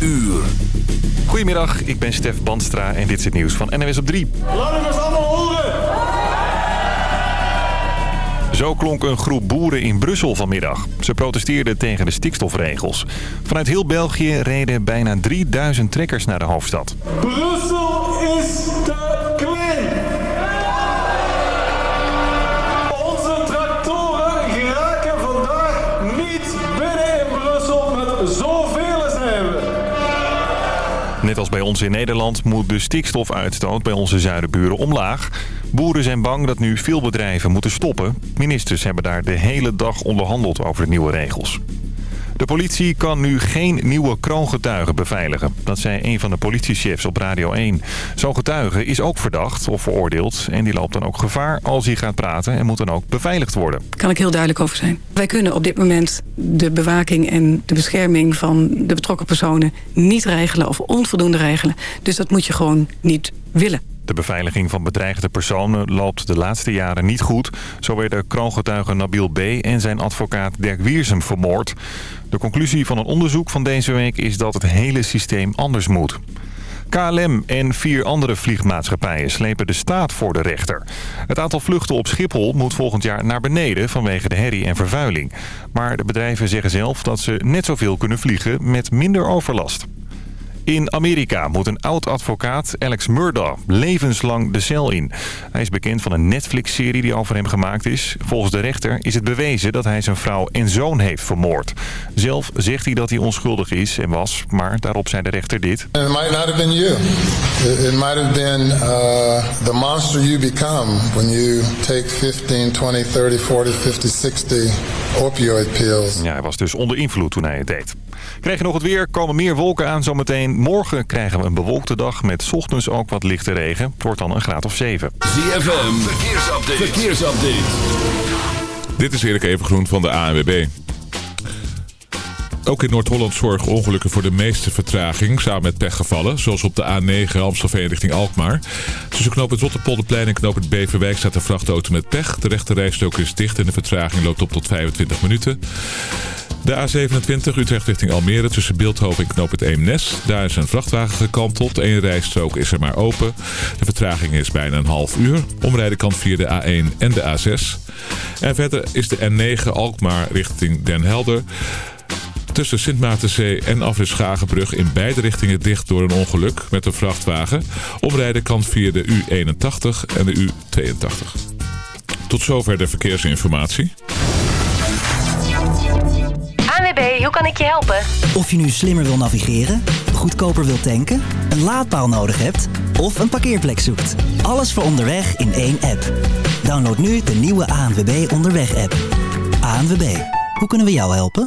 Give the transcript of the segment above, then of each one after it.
uur. Goedemiddag, ik ben Stef Bandstra en dit is het nieuws van NWS op 3. Laat het allemaal horen! Zo klonk een groep boeren in Brussel vanmiddag. Ze protesteerden tegen de stikstofregels. Vanuit heel België reden bijna 3000 trekkers naar de hoofdstad. Brussel is Net als bij ons in Nederland moet de stikstofuitstoot bij onze zuidenburen omlaag. Boeren zijn bang dat nu veel bedrijven moeten stoppen. Ministers hebben daar de hele dag onderhandeld over de nieuwe regels. De politie kan nu geen nieuwe kroongetuigen beveiligen. Dat zei een van de politiechefs op Radio 1. Zo'n getuige is ook verdacht of veroordeeld. En die loopt dan ook gevaar als hij gaat praten en moet dan ook beveiligd worden. Daar kan ik heel duidelijk over zijn. Wij kunnen op dit moment de bewaking en de bescherming van de betrokken personen niet regelen of onvoldoende regelen. Dus dat moet je gewoon niet willen. De beveiliging van bedreigde personen loopt de laatste jaren niet goed. Zo werden kroongetuige Nabil B. en zijn advocaat Dirk Wiersum vermoord. De conclusie van een onderzoek van deze week is dat het hele systeem anders moet. KLM en vier andere vliegmaatschappijen slepen de staat voor de rechter. Het aantal vluchten op Schiphol moet volgend jaar naar beneden vanwege de herrie en vervuiling. Maar de bedrijven zeggen zelf dat ze net zoveel kunnen vliegen met minder overlast. In Amerika moet een oud-advocaat, Alex Murdaugh, levenslang de cel in. Hij is bekend van een Netflix-serie die over hem gemaakt is. Volgens de rechter is het bewezen dat hij zijn vrouw en zoon heeft vermoord. Zelf zegt hij dat hij onschuldig is en was, maar daarop zei de rechter dit. It might not have been you. It, it might have been uh, the monster you become when you take 15, 20, 30, 40, 50, 60 opioid pills. Ja, hij was dus onder invloed toen hij het deed. Krijg je nog het weer, komen meer wolken aan zometeen. Morgen krijgen we een bewolkte dag met 's ochtends ook wat lichte regen. Het wordt dan een graad of 7. ZFM, verkeersupdate. verkeersupdate. Dit is Erik Evengroen van de ANWB. Ook in Noord-Holland zorgen ongelukken voor de meeste vertraging, samen met pechgevallen, zoals op de A9 Amstelveen richting Alkmaar. Tussen knoop het Rotterpolderplein en knoop het Beverwijk staat een vrachtauto met pech. De rechte rijstrook is dicht en de vertraging loopt op tot 25 minuten. De A27 Utrecht richting Almere tussen Beeldhoven en knoop Eemnes. Daar is een vrachtwagen gekanteld. Eén rijstrook is er maar open. De vertraging is bijna een half uur. Omrijden kan via de A1 en de A6. En verder is de N9 Alkmaar richting Den Helder tussen Sint Maartenzee en Afrit Schagenbrug in beide richtingen dicht door een ongeluk met een vrachtwagen. Omrijden kan via de U81 en de U82. Tot zover de verkeersinformatie. ANWB, hoe kan ik je helpen? Of je nu slimmer wil navigeren, goedkoper wil tanken, een laadpaal nodig hebt of een parkeerplek zoekt. Alles voor onderweg in één app. Download nu de nieuwe ANWB Onderweg app. ANWB, hoe kunnen we jou helpen?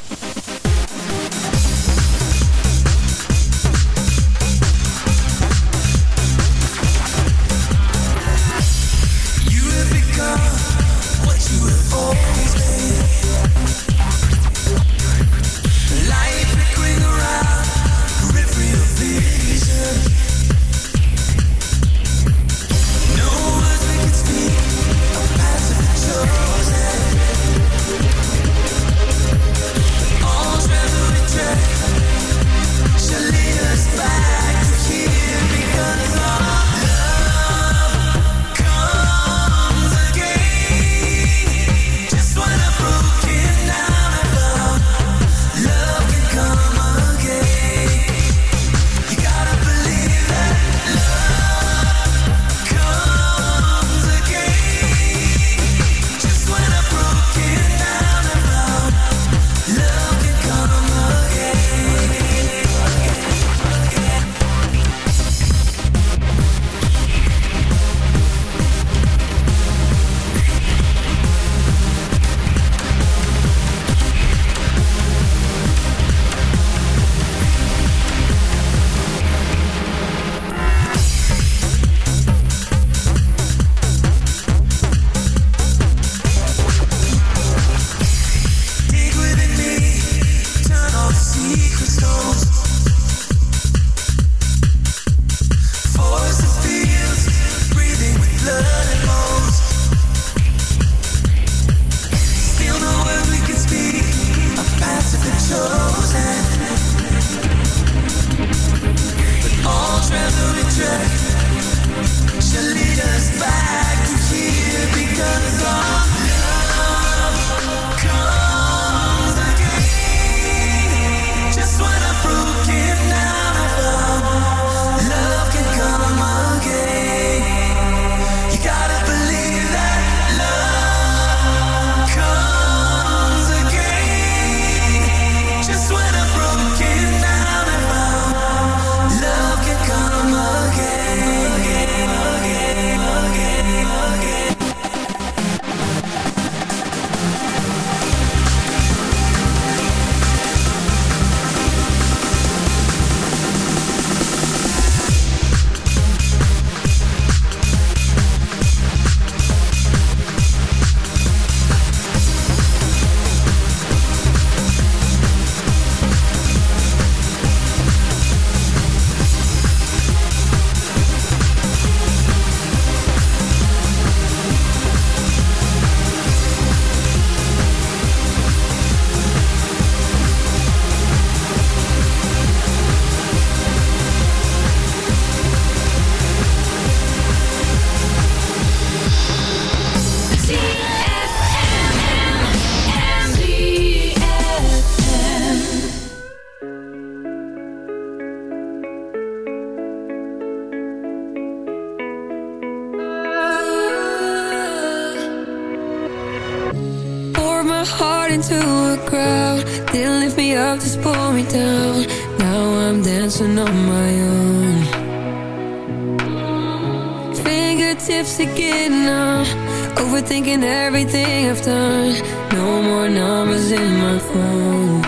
Overthinking everything I've done. No more numbers in my phone.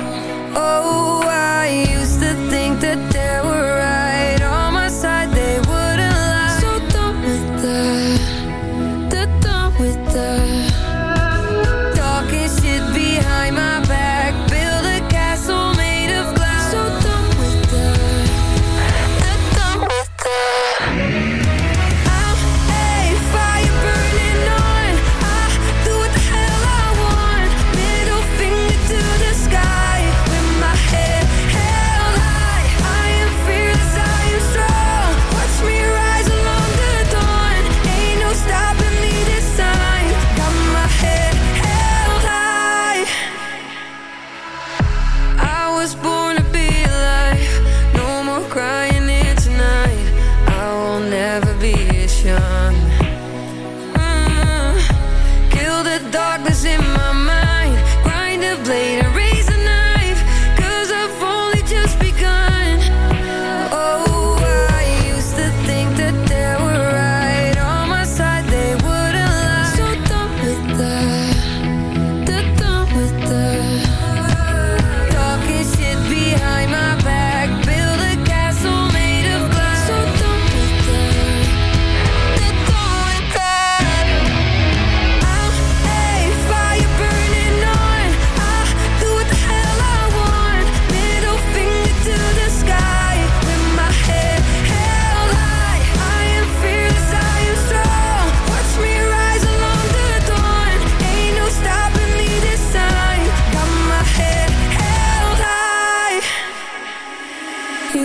Oh, I used to think that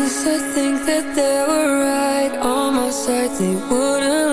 used to think that they were right. On my side, they wouldn't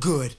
good.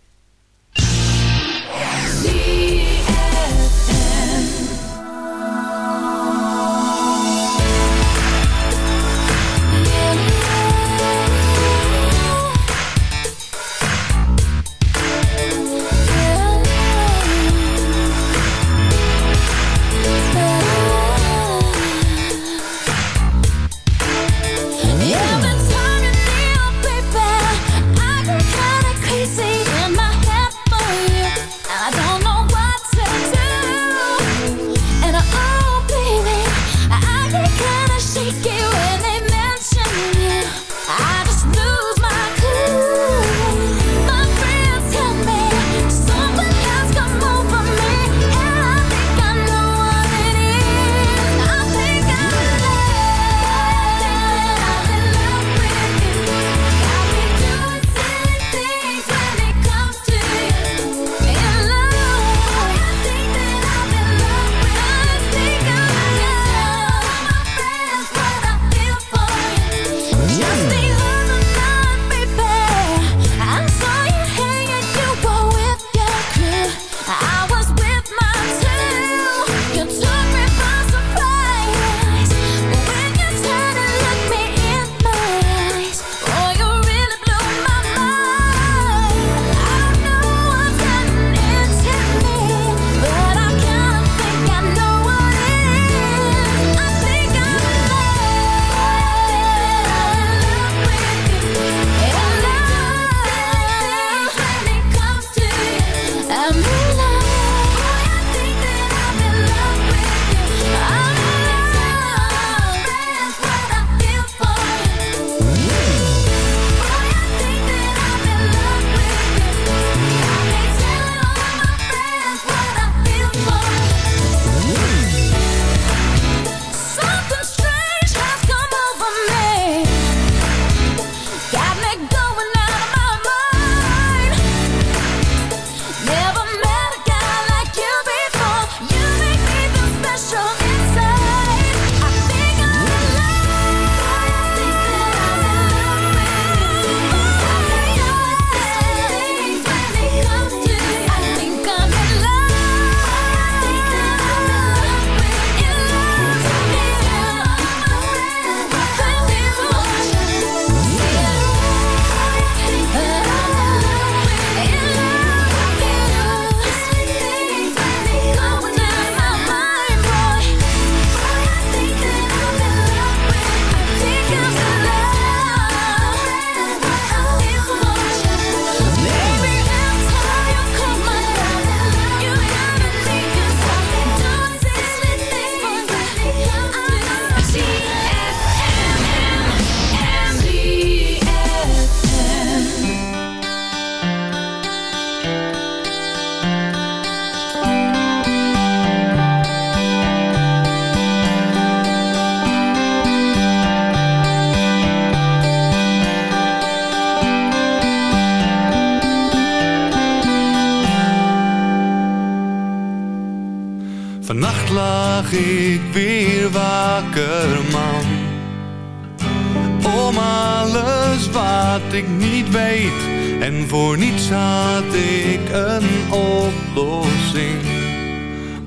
Voor niets had ik een oplossing,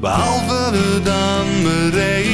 behalve dan Marie.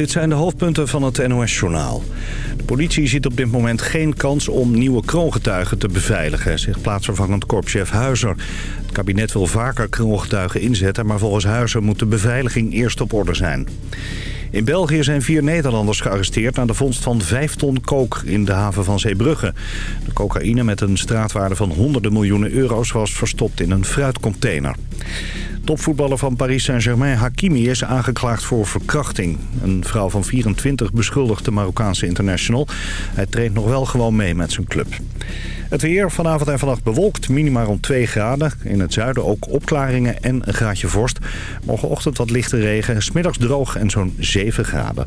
Dit zijn de hoofdpunten van het NOS-journaal. De politie ziet op dit moment geen kans om nieuwe kroongetuigen te beveiligen, zegt plaatsvervangend korpschef Huizer. Het kabinet wil vaker kroongetuigen inzetten, maar volgens Huizer moet de beveiliging eerst op orde zijn. In België zijn vier Nederlanders gearresteerd na de vondst van vijf ton kook in de haven van Zeebrugge. De cocaïne met een straatwaarde van honderden miljoenen euro's was verstopt in een fruitcontainer. Topvoetballer van Paris Saint-Germain, Hakimi, is aangeklaagd voor verkrachting. Een vrouw van 24 beschuldigt de Marokkaanse international. Hij treedt nog wel gewoon mee met zijn club. Het weer vanavond en vannacht bewolkt, minimaal rond 2 graden. In het zuiden ook opklaringen en een graadje vorst. Morgenochtend wat lichte regen, smiddags droog en zo'n 7 graden.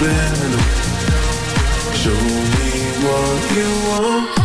Subliminal. Show me what you want.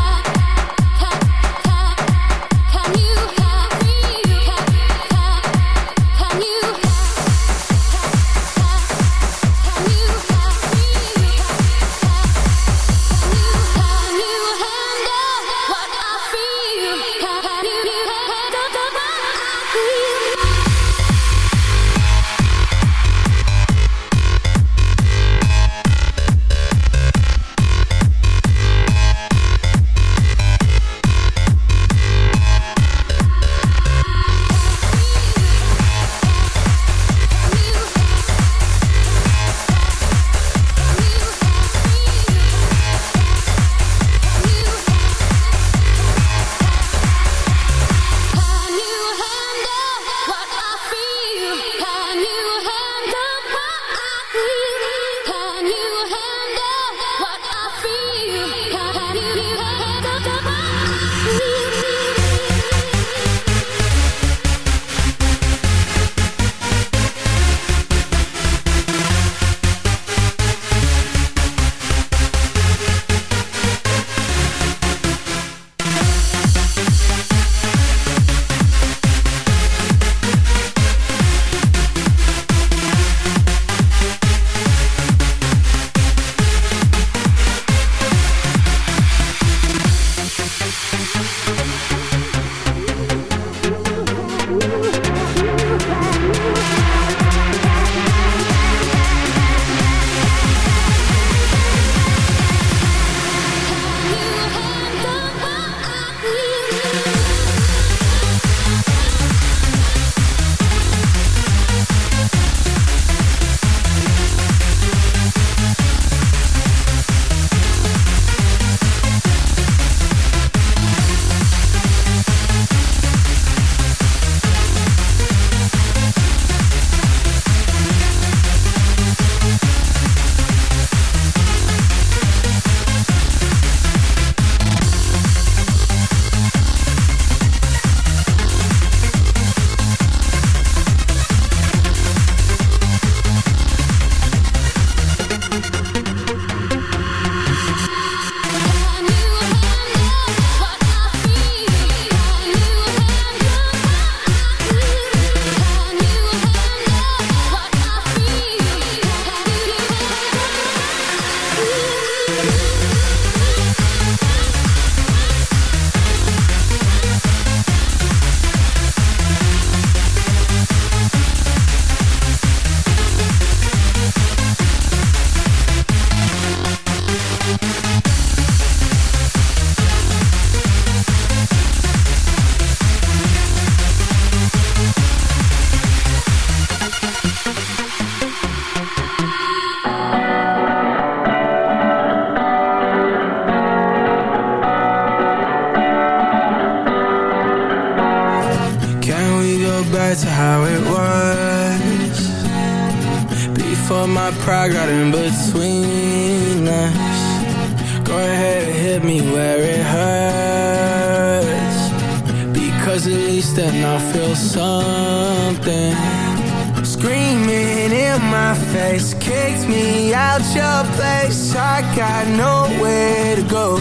screaming in my face Kicked me out your place I got nowhere to go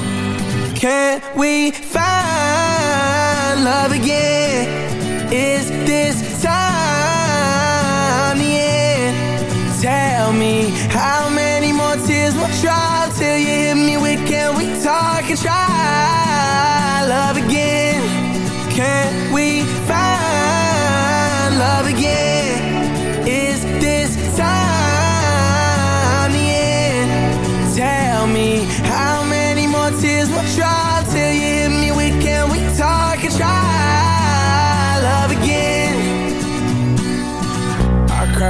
Can we find love again? Is this time the end? Tell me how many more tears will try Till you hit me with can we talk and try Love again? Can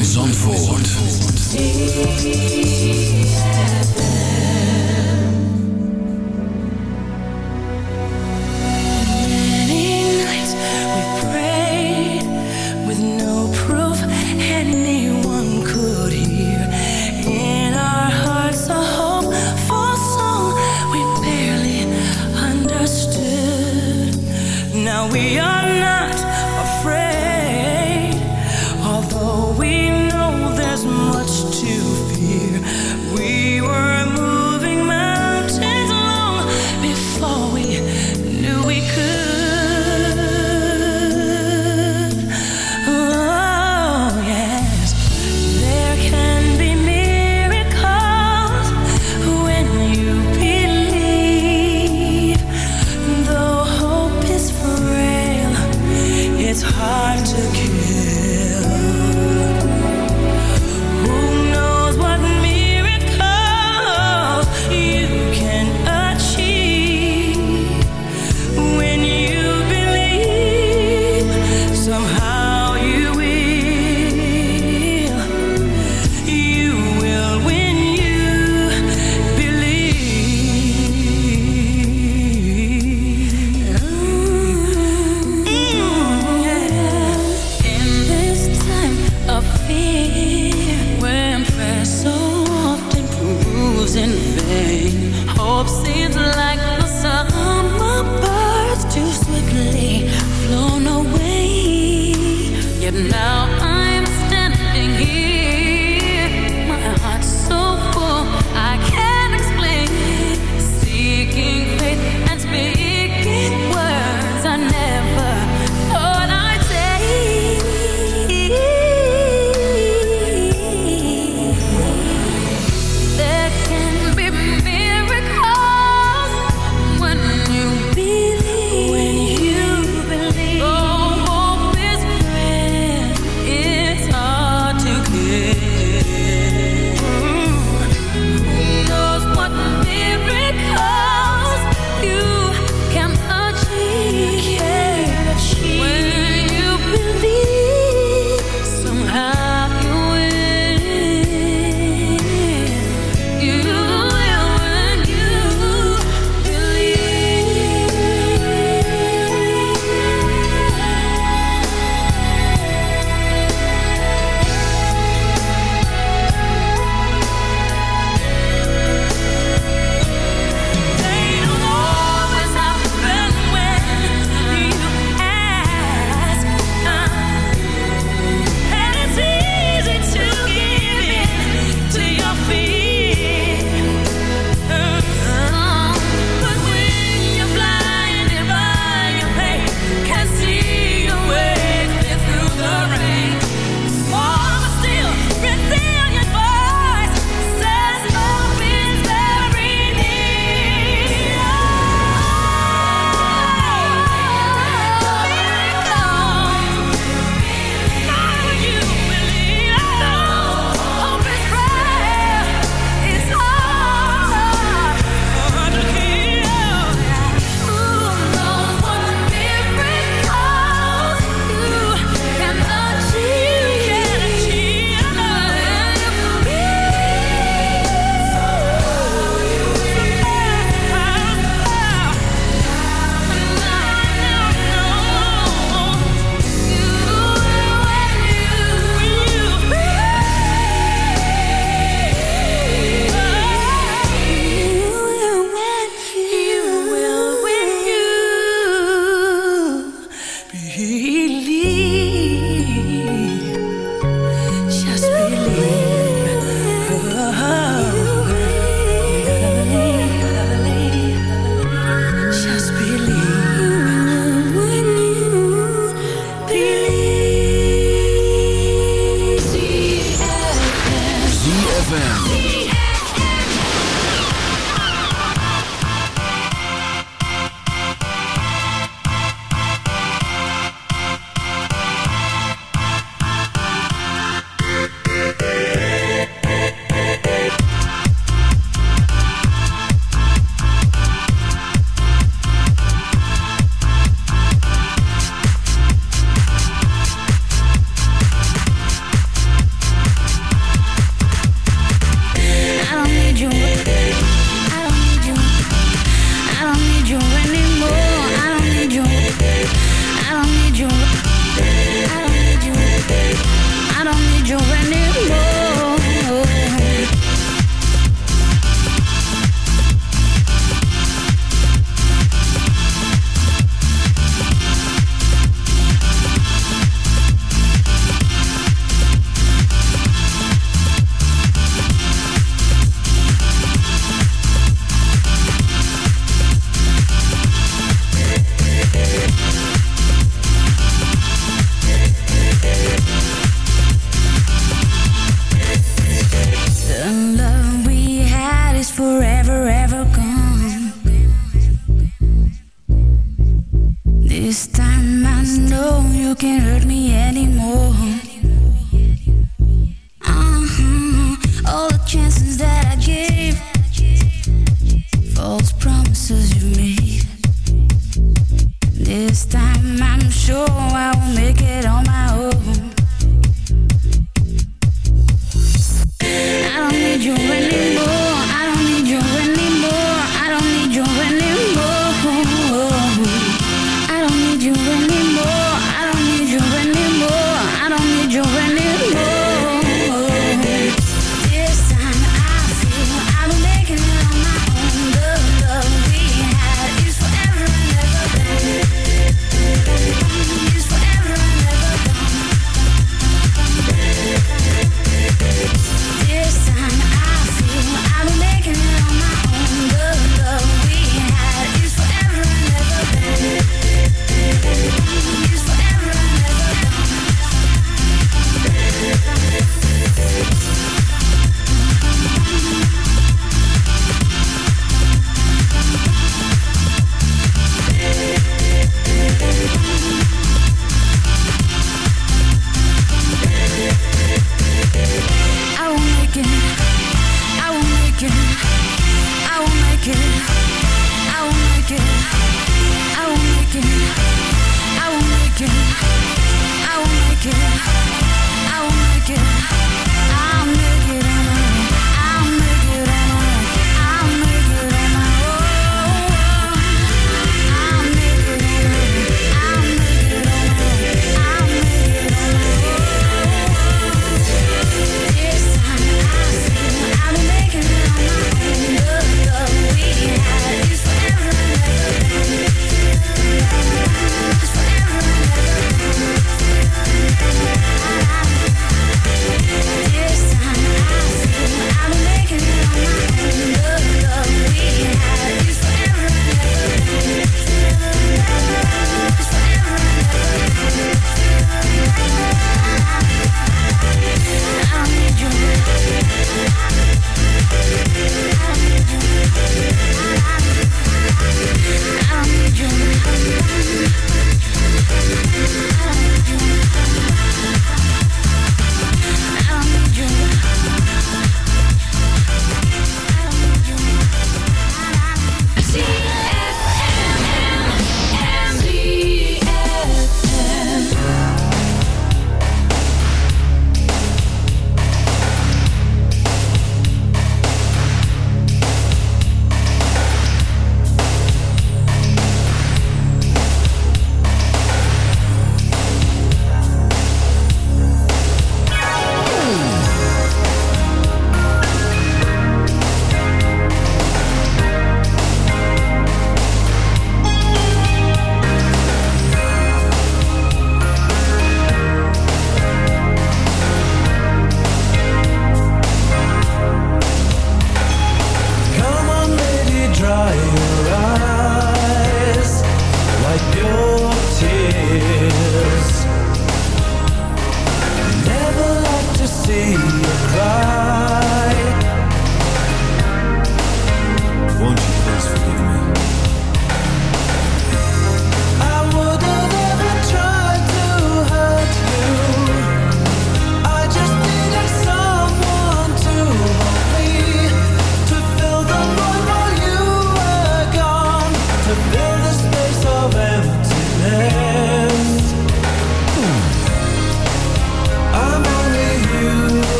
van Zandvoort.